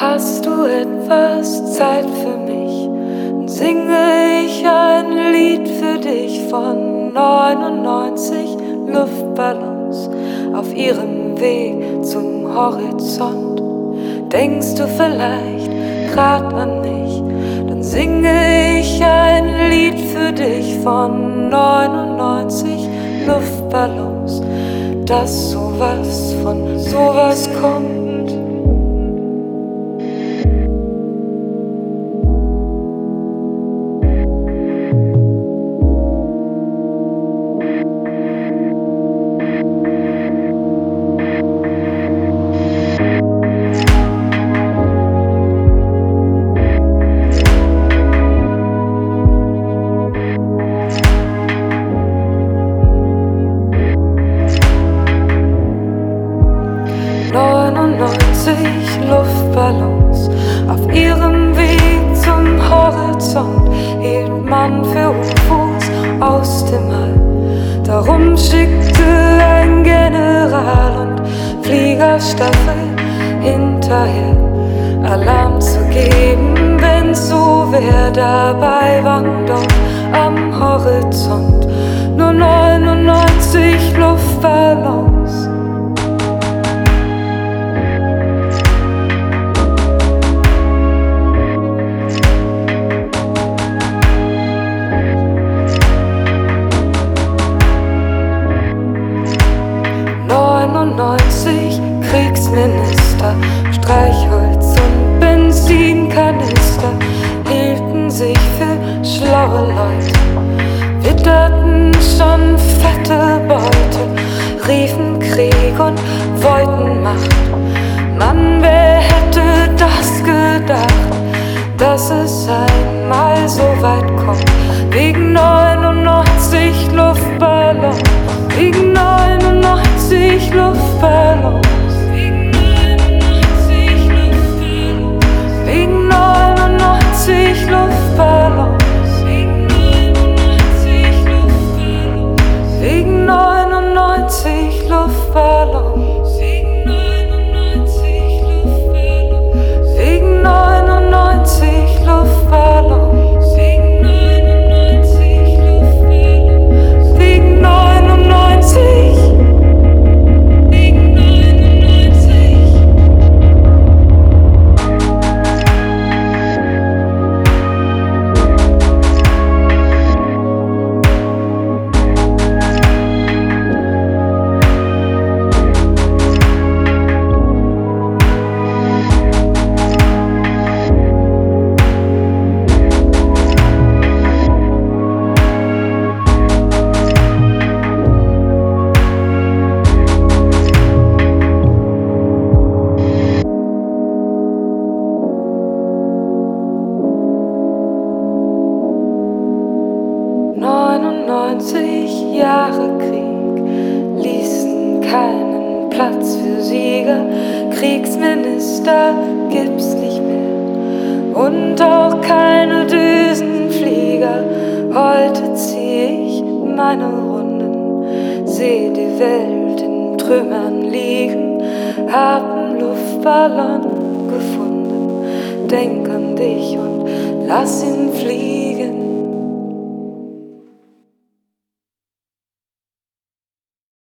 Hast du etwas Zeit für mich? Dann singe ich ein Lied für dich von 99 Luftballons auf ihrem Weg zum Horizont. Denkst du vielleicht grad an mich? Dann singe ich ein Lied für dich von 99 Luftballons, dass sowas von sowas kommt. Luftballons auf ihrem Weg zum Horizont hielt man für UFOs aus dem All. Darum schickte ein General und Fliegerstaffel hinterher Alarm zu geben, wenn so wer dabei waren dort am Kriegsminister, Streichholz und Benzinkanister hielten sich für schlaue Leute, witterten schon fette Beute, riefen Krieg und wollten Macht. Mann, wer hätte das gedacht, dass es einmal so weit kommt? 90 Jahre Krieg ließen keinen Platz für Sieger. Kriegsminister gibt's nicht mehr und auch keine Düsenflieger. Heute zieh ich meine Runden, seh die Welt in Trümmern liegen, hab einen Luftballon gefunden. Denk an dich und lass ihn fliegen.